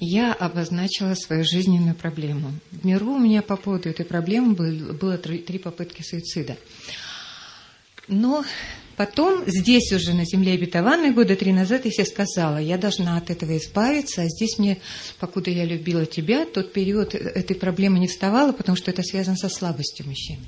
я обозначила свою жизненную проблему. В миру у меня по поводу этой проблемы было, три, три попытки суицида. Но потом, здесь уже на земле обетованной, года три назад, я себе сказала, я должна от этого избавиться, а здесь мне, покуда я любила тебя, тот период этой проблемы не вставала, потому что это связано со слабостью мужчин.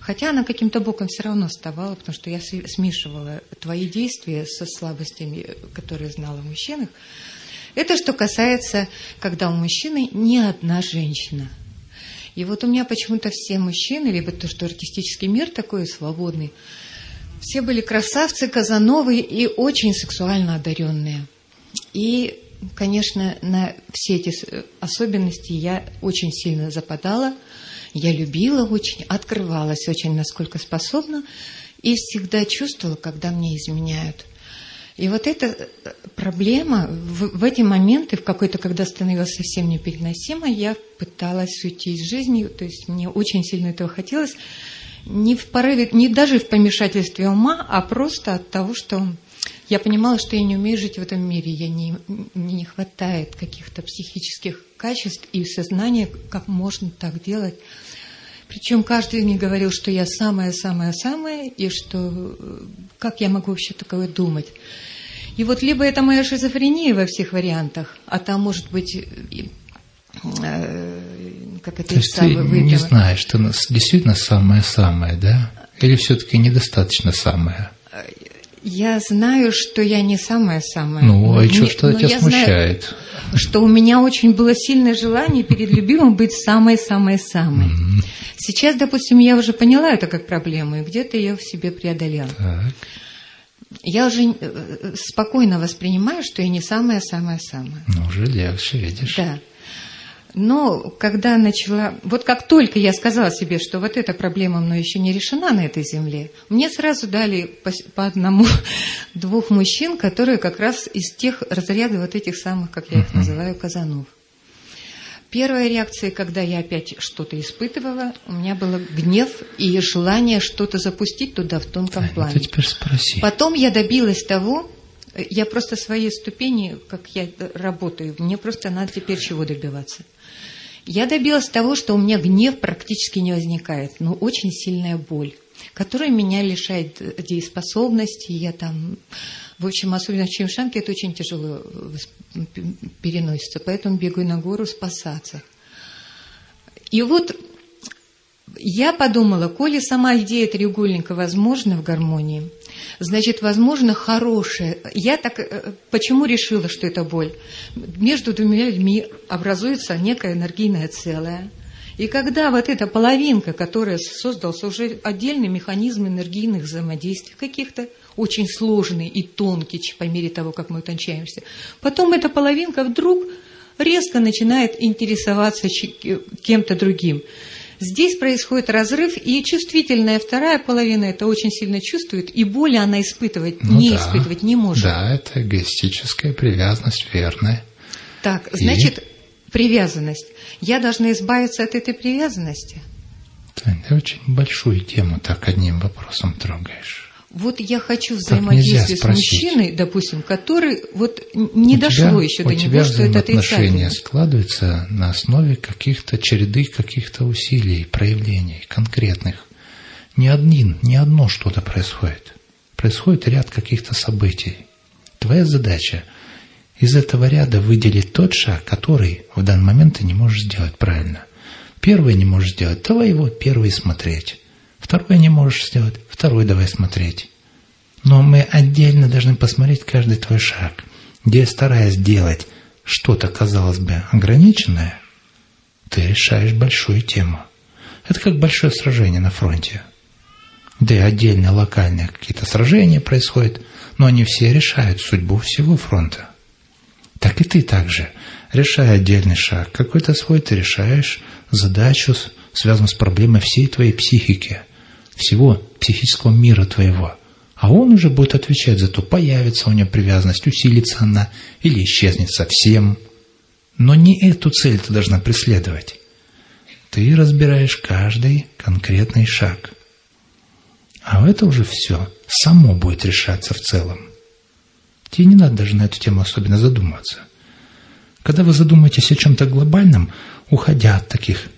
Хотя она каким-то боком все равно вставала, потому что я смешивала твои действия со слабостями, которые знала в мужчинах. Это что касается, когда у мужчины не одна женщина. И вот у меня почему-то все мужчины, либо то, что артистический мир такой свободный, все были красавцы, казановые и очень сексуально одаренные. И, конечно, на все эти особенности я очень сильно западала. Я любила очень, открывалась очень, насколько способна, и всегда чувствовала, когда мне изменяют. И вот эта э, проблема в, в эти моменты, в какой-то, когда становилась совсем непереносима, я пыталась уйти из жизни, то есть мне очень сильно этого хотелось, не в порыве, не даже в помешательстве ума, а просто от того, что я понимала, что я не умею жить в этом мире, я не, мне не хватает каких-то психических качеств и сознания, как можно так делать. Причем каждый мне говорил, что я самая-самая-самая, и что э, как я могу вообще такое думать. И вот либо это моя шизофрения во всех вариантах, а там может быть э, как это То есть ты не знаешь, что действительно самое-самое, да? Или все-таки недостаточно самое? Я знаю, что я не самая-самая. Ну, а что, что тебя смущает? Знаю, что у меня очень было сильное желание перед любимым быть самой-самой-самой. Mm-hmm. Сейчас, допустим, я уже поняла это как проблему, и где-то ее в себе преодолела. Так я уже э, э, спокойно воспринимаю, что я не самая-самая-самая. Ну, уже легче, видишь. Да. Но когда начала... Вот как только я сказала себе, что вот эта проблема мной еще не решена на этой земле, мне сразу дали по, по одному двух мужчин, которые как раз из тех разрядов вот этих самых, как я их называю, казанов. Первая реакция, когда я опять что-то испытывала, у меня был гнев и желание что-то запустить туда в тонком а, плане. Теперь спроси. Потом я добилась того, я просто своей ступени, как я работаю, мне просто надо теперь чего добиваться. Я добилась того, что у меня гнев практически не возникает, но очень сильная боль, которая меня лишает дееспособности, я там в общем, особенно в Чемшанке это очень тяжело э, переносится, поэтому бегаю на гору спасаться. И вот я подумала, коли сама идея треугольника возможна в гармонии, значит, возможно, хорошая. Я так э, почему решила, что это боль? Между двумя людьми образуется некое энергийное целое. И когда вот эта половинка, которая создался уже отдельный механизм энергийных взаимодействий каких-то, очень сложный и тонкий по мере того, как мы утончаемся. Потом эта половинка вдруг резко начинает интересоваться кем-то другим. Здесь происходит разрыв, и чувствительная вторая половина это очень сильно чувствует, и боли она испытывать, ну не да, испытывать не может. Да, это эгоистическая привязанность верная. Так, значит, и... привязанность. Я должна избавиться от этой привязанности. Ты очень большую тему так одним вопросом трогаешь. Вот я хочу взаимодействия с мужчиной, допустим, который вот не у дошло тебя, еще до него, что это отношения складываются на основе каких-то череды, каких-то усилий, проявлений конкретных. Не один, не одно что-то происходит. Происходит ряд каких-то событий. Твоя задача из этого ряда выделить тот шаг, который в данный момент ты не можешь сделать правильно. Первый не можешь сделать, давай его первый смотреть. Второе не можешь сделать, второй давай смотреть. Но мы отдельно должны посмотреть каждый твой шаг, где, стараясь делать что-то, казалось бы, ограниченное, ты решаешь большую тему. Это как большое сражение на фронте, где отдельно локальные какие-то сражения происходят, но они все решают судьбу всего фронта. Так и ты также, решая отдельный шаг, какой-то свой ты решаешь задачу, связанную с проблемой всей твоей психики – всего психического мира твоего. А он уже будет отвечать за то, появится у него привязанность, усилится она или исчезнет совсем. Но не эту цель ты должна преследовать. Ты разбираешь каждый конкретный шаг. А это уже все само будет решаться в целом. Тебе не надо даже на эту тему особенно задумываться. Когда вы задумаетесь о чем-то глобальном, уходя от таких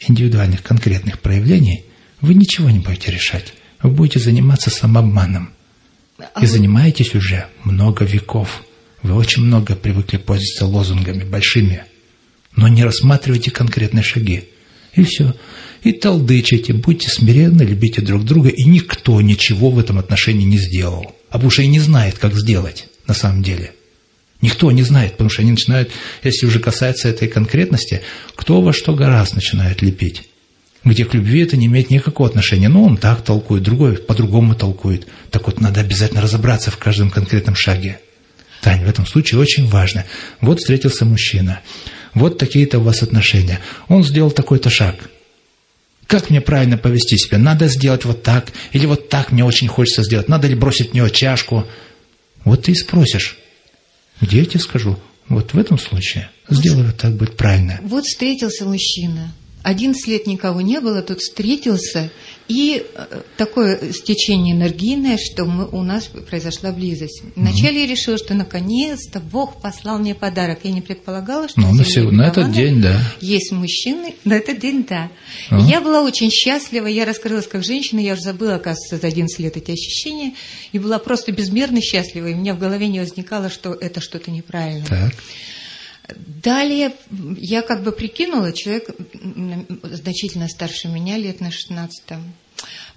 индивидуальных конкретных проявлений, вы ничего не будете решать. Вы будете заниматься самообманом. А И занимаетесь уже много веков. Вы очень много привыкли пользоваться лозунгами большими, но не рассматривайте конкретные шаги. И все. И толдычите, будьте смиренны, любите друг друга, и никто ничего в этом отношении не сделал. А потому что и не знает, как сделать на самом деле. Никто не знает, потому что они начинают, если уже касается этой конкретности, кто во что гораздо начинает лепить. Где к любви это не имеет никакого отношения. Ну, он так толкует, другой по-другому толкует. Так вот, надо обязательно разобраться в каждом конкретном шаге. Тань, в этом случае очень важно. Вот встретился мужчина, вот такие-то у вас отношения. Он сделал такой-то шаг. Как мне правильно повести себя? Надо сделать вот так, или вот так мне очень хочется сделать. Надо ли бросить в него чашку? Вот ты и спросишь. Где я тебе скажу? Вот в этом случае сделай вот так будет правильно. Вот встретился мужчина. 11 лет никого не было, тут встретился, и э, такое стечение энергийное, что мы, у нас произошла близость. Вначале я решила, что наконец-то Бог послал мне подарок. Я не предполагала, что Ну, на сего- на этот день, да. есть мужчины. На этот день, да. А. Я была очень счастлива, я раскрылась как женщина, я уже забыла, оказывается, за 11 лет эти ощущения, и была просто безмерно счастлива, и у меня в голове не возникало, что это что-то неправильно. Так. Далее я как бы прикинула, человек значительно старше меня, лет на 16 там.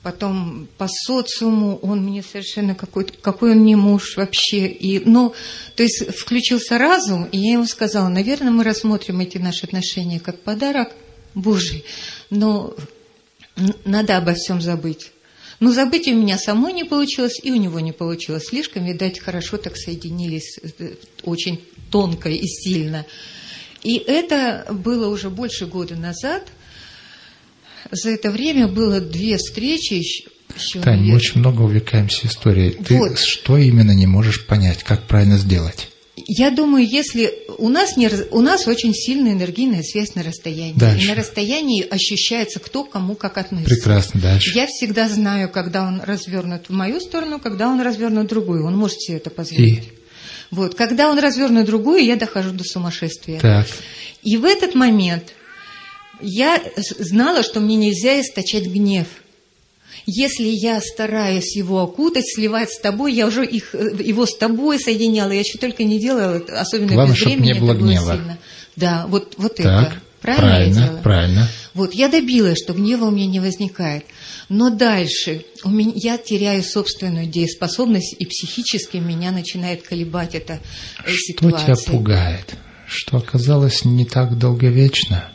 Потом по социуму он мне совершенно какой, какой он не муж вообще. И, ну, то есть включился разум, и я ему сказала, наверное, мы рассмотрим эти наши отношения как подарок Божий, но надо обо всем забыть. Но забыть у меня самой не получилось, и у него не получилось. Слишком, видать, хорошо так соединились, э, очень тонко и сильно. И это было уже больше года назад. За это время было две встречи еще. Тань, мы очень много увлекаемся историей. Ты Вот. что именно не можешь понять, как правильно сделать? Я думаю, если у нас, не, у нас очень сильная энергийная связь на расстоянии. Дальше. И на расстоянии ощущается, кто кому как относится. Прекрасно, дальше. Я всегда знаю, когда он развернут в мою сторону, когда он развернут в другую. Он может себе это позволить. И? Вот. Когда он развернут другую, я дохожу до сумасшествия. Так, И в этот момент я знала, что мне нельзя источать гнев. Если я стараюсь его окутать, сливать с тобой, я уже их, э, его с тобой соединяла, я что только не делала, особенно Главное, без времени, не было это было гнева. сильно. Да, вот, вот так. это. Правильно, я правильно, делала? правильно. Вот, я добилась, что гнева у меня не возникает. Но дальше у меня, я теряю собственную дееспособность, и психически меня начинает колебать эта э, Что ситуация. тебя пугает? Что оказалось не так долговечно?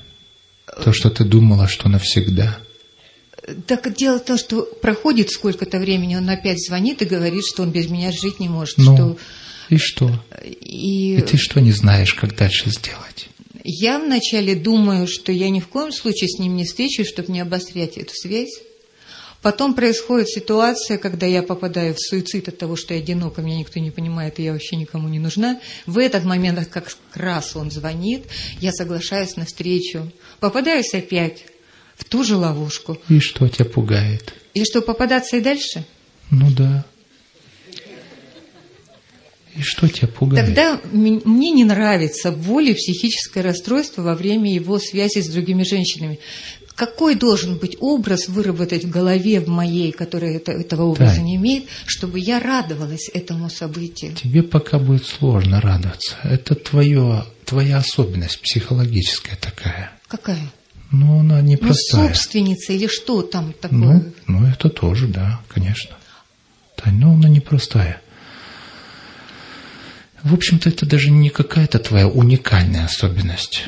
То, что ты думала, что навсегда. Так дело в том, что проходит сколько-то времени, он опять звонит и говорит, что он без меня жить не может. Ну, Что... и что? И И ты что не знаешь, как дальше сделать? Я вначале думаю, что я ни в коем случае с ним не встречусь, чтобы не обострять эту связь. Потом происходит ситуация, когда я попадаю в суицид от того, что я одинока, меня никто не понимает, и я вообще никому не нужна. В этот момент как раз он звонит, я соглашаюсь на встречу. Попадаюсь опять в ту же ловушку. И что тебя пугает? И что, попадаться и дальше? Ну да. И что тебя пугает? Тогда мне не нравится воли психическое расстройство во время его связи с другими женщинами. Какой должен быть образ выработать в голове в моей, которая это- этого образа Тань. не имеет, чтобы я радовалась этому событию? Тебе пока будет сложно радоваться. Это твое, твоя особенность психологическая такая. Какая? Ну, она Ну, непростая. собственница или что там такое? Ну, ну, это тоже, да, конечно. Тань, ну, она непростая. В общем-то, это даже не какая-то твоя уникальная особенность.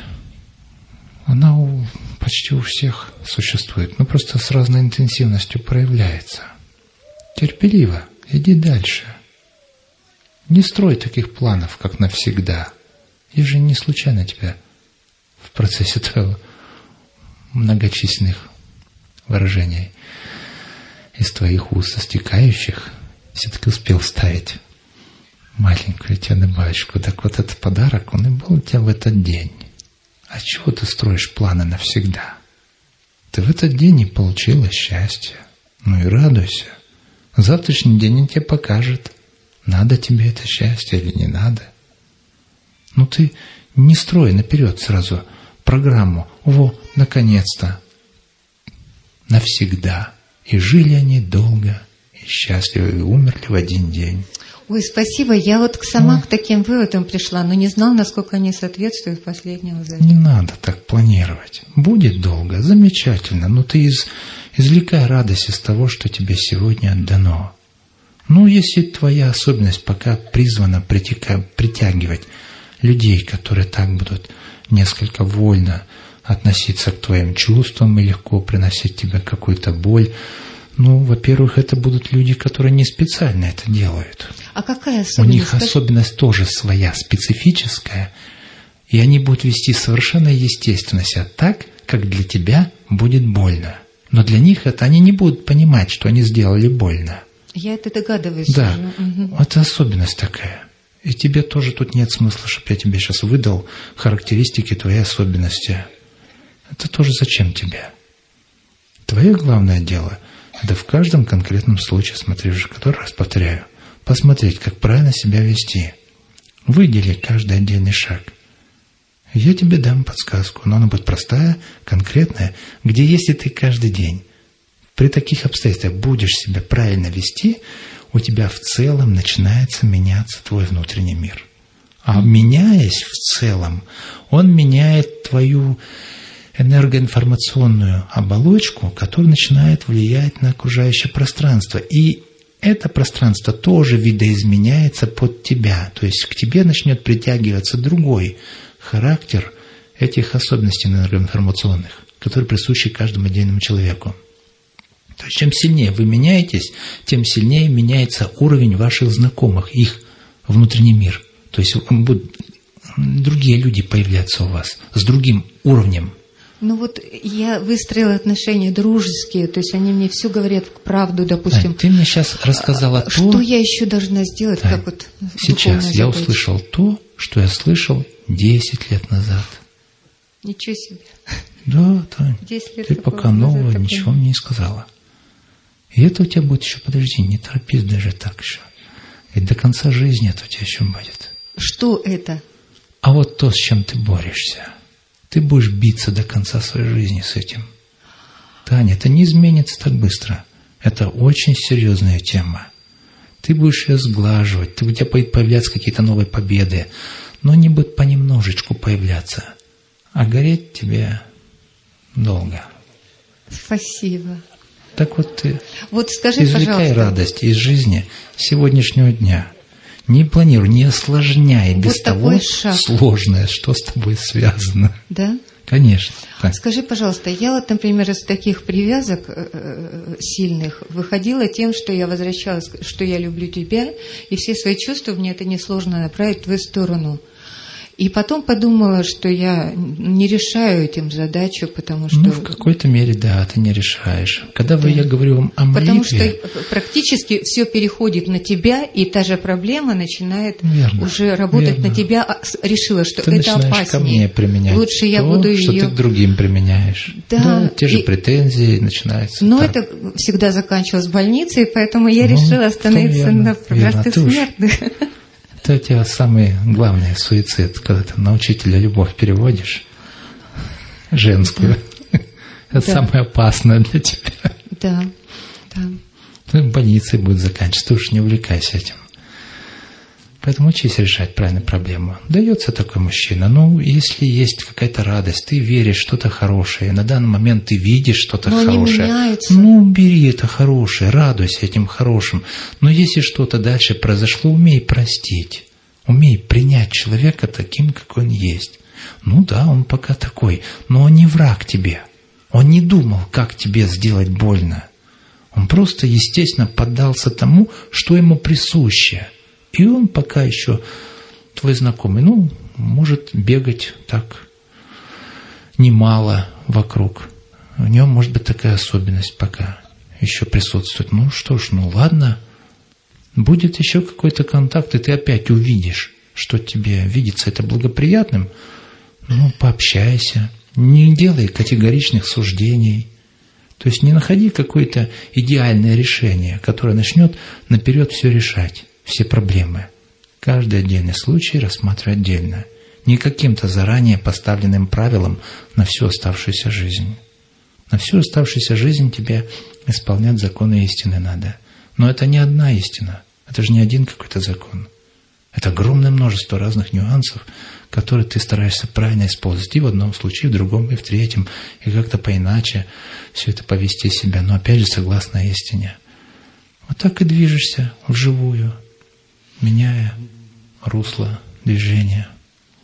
Она у, почти у всех существует, но просто с разной интенсивностью проявляется. Терпеливо, иди дальше. Не строй таких планов, как навсегда. Я же не случайно тебя в процессе твоего многочисленных выражений из твоих уст стекающих все-таки успел вставить маленькую тебе добавочку. Так вот этот подарок, он и был у тебя в этот день. А чего ты строишь планы навсегда? Ты в этот день не получила счастья. Ну и радуйся. Завтрашний день он тебе покажет, надо тебе это счастье или не надо. Ну ты Не строй наперед сразу программу. Во, наконец-то. Навсегда. И жили они долго и счастливо, и умерли в один день. Ой, спасибо. Я вот сама ну, к таким выводам пришла, но не знал, насколько они соответствуют последнему завета. Не надо так планировать. Будет долго, замечательно, но ты из, извлекай радость из того, что тебе сегодня отдано. Ну, если твоя особенность пока призвана притяга, притягивать людей, которые так будут несколько вольно относиться к твоим чувствам и легко приносить тебе какую-то боль, ну, во-первых, это будут люди, которые не специально это делают. А какая особенность? У них особенность тоже своя, специфическая, и они будут вести совершенно естественно себя так, как для тебя будет больно. Но для них это они не будут понимать, что они сделали больно. Я это догадываюсь. Да, угу. это особенность такая. И тебе тоже тут нет смысла, чтобы я тебе сейчас выдал характеристики твоей особенности. Это тоже зачем тебе? Твое главное дело – да в каждом конкретном случае, смотри уже который раз повторяю, посмотреть, как правильно себя вести. Выдели каждый отдельный шаг. Я тебе дам подсказку, но она будет простая, конкретная, где если ты каждый день при таких обстоятельствах будешь себя правильно вести, у тебя в целом начинается меняться твой внутренний мир. А меняясь в целом, он меняет твою энергоинформационную оболочку, которая начинает влиять на окружающее пространство. И это пространство тоже видоизменяется под тебя. То есть к тебе начнет притягиваться другой характер этих особенностей энергоинформационных, которые присущи каждому отдельному человеку. То есть чем сильнее вы меняетесь, тем сильнее меняется уровень ваших знакомых, их внутренний мир. То есть будут другие люди появляться у вас с другим уровнем ну вот я выстроила отношения дружеские, то есть они мне все говорят правду, допустим. Ань, ты мне сейчас рассказала а, то... Что я еще должна сделать, Ань, как вот Сейчас я услышал то, что я слышал 10 лет назад. Ничего себе. Да, Тань, 10 лет ты пока нового ничего мне не сказала. И это у тебя будет еще, подожди, не торопись даже так еще. И до конца жизни это у тебя еще будет. Что это? А вот то, с чем ты борешься. Ты будешь биться до конца своей жизни с этим. Таня, это не изменится так быстро. Это очень серьезная тема. Ты будешь ее сглаживать, ты, у тебя будут появляться какие-то новые победы, но они будут понемножечку появляться. А гореть тебе долго. Спасибо. Так вот ты вот скажи, извлекай пожалуйста. радость из жизни сегодняшнего дня. Не планируй, не осложняй вот без того шаг. сложное, что с тобой связано. Да? Конечно. Так. Скажи, пожалуйста, я вот, например, из таких привязок э, э, сильных выходила тем, что я возвращалась, что я люблю тебя, и все свои чувства мне это несложно направить в твою сторону. И потом подумала, что я не решаю этим задачу, потому что... Ну, в какой-то мере, да, ты не решаешь. Когда да. я говорю вам о молитве... Потому что практически все переходит на тебя, и та же проблема начинает верно, уже работать верно. на тебя. А, решила, что ты это опаснее. ко мне применять Лучше я буду ее... что ты к другим применяешь. Да. да те же и... претензии начинаются. Но так. это всегда заканчивалось больницей, поэтому я ну, решила остановиться верно, на простых смертных. У тебя самый главный суицид, когда ты на учителя любовь переводишь, женскую. Это самое опасное для тебя. Да, да. Ну, в больнице будет заканчиваться, ты уж не увлекайся этим. Поэтому учись решать правильно проблему. Дается такой мужчина. Ну, если есть какая-то радость, ты веришь что-то хорошее, на данный момент ты видишь что-то Но хорошее. Ну, бери это хорошее, радуйся этим хорошим. Но если что-то дальше произошло, умей простить. Умей принять человека таким, какой он есть. Ну да, он пока такой, но он не враг тебе. Он не думал, как тебе сделать больно. Он просто, естественно, поддался тому, что ему присуще – и он пока еще твой знакомый, ну, может бегать так немало вокруг. У него может быть такая особенность пока еще присутствует. Ну что ж, ну ладно, будет еще какой-то контакт, и ты опять увидишь, что тебе видится это благоприятным, ну, пообщайся, не делай категоричных суждений. То есть не находи какое-то идеальное решение, которое начнет наперед все решать все проблемы. Каждый отдельный случай рассматривай отдельно. не каким-то заранее поставленным правилам на всю оставшуюся жизнь. На всю оставшуюся жизнь тебе исполнять законы истины надо. Но это не одна истина, это же не один какой-то закон. Это огромное множество разных нюансов, которые ты стараешься правильно использовать и в одном случае, и в другом, и в третьем, и как-то поиначе все это повести себя, но опять же согласно истине. Вот так и движешься вживую, меняя русло движения.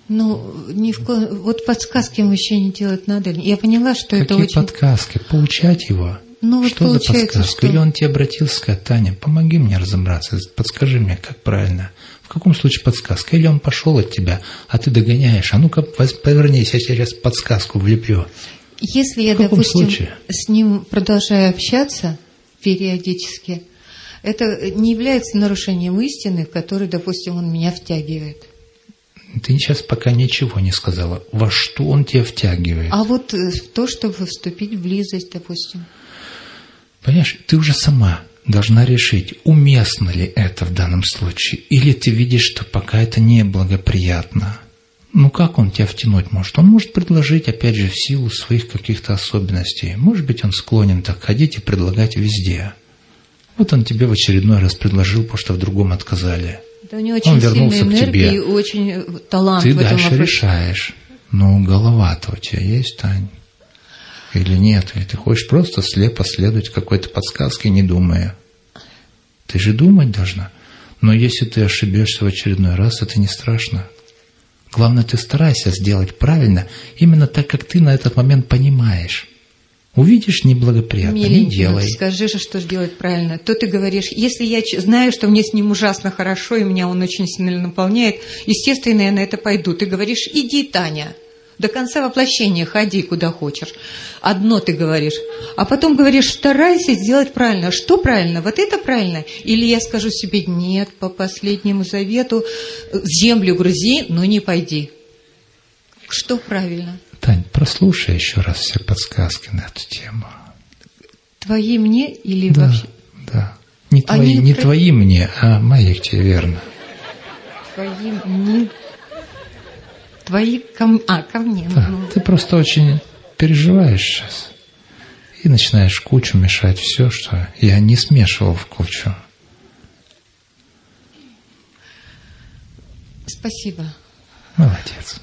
Ну, ни в ко... вот подсказки мужчине делать надо. Я поняла, что Какие это очень... подсказки? Поучать его? Ну, вот что за подсказка? что- Или он тебе обратился, сказать, Таня, помоги мне разобраться, подскажи мне, как правильно. В каком случае подсказка? Или он пошел от тебя, а ты догоняешь, а ну-ка повернись, я тебе сейчас подсказку влеплю. Если я, В каком допустим, случае? с ним продолжаю общаться периодически, это не является нарушением истины, в которой, допустим, он меня втягивает. Ты сейчас пока ничего не сказала. Во что он тебя втягивает? А вот э, в то, чтобы вступить в близость, допустим. Понимаешь, ты уже сама должна решить, уместно ли это в данном случае, или ты видишь, что пока это неблагоприятно. Ну как он тебя втянуть может? Он может предложить, опять же, в силу своих каких-то особенностей. Может быть, он склонен так ходить и предлагать везде. Вот он тебе в очередной раз предложил, потому что в другом отказали. Да у него очень вернулся сильная к тебе. и очень э, талант Ты дальше вопросе. решаешь. Ну, голова-то у тебя есть, Тань? Или нет? Или ты хочешь просто слепо следовать какой-то подсказке, не думая? Ты же думать должна. Но если ты ошибешься в очередной раз, это не страшно. Главное, ты старайся сделать правильно, именно так, как ты на этот момент понимаешь. Увидишь неблагоприятно, не Миленький, ну, делай. скажи же, что сделать правильно. То ты говоришь, если я знаю, что мне с ним ужасно хорошо, и меня он очень сильно наполняет, естественно, я на это пойду. Ты говоришь, иди, Таня, до конца воплощения ходи куда хочешь. Одно ты говоришь. А потом говоришь, старайся сделать правильно. Что правильно? Вот это правильно? Или я скажу себе, нет, по последнему завету, э, землю грузи, но не пойди. Что правильно? Тань, прослушай еще раз все подсказки на эту тему. Твои мне или Да, вообще? да. Не твои, Они не про- твои мне, а мои к тебе, верно. Твои мне... Твои ко А, ко мне. Да, ну. ты просто очень переживаешь сейчас. И начинаешь кучу мешать все, что я не смешивал в кучу. Спасибо. Молодец.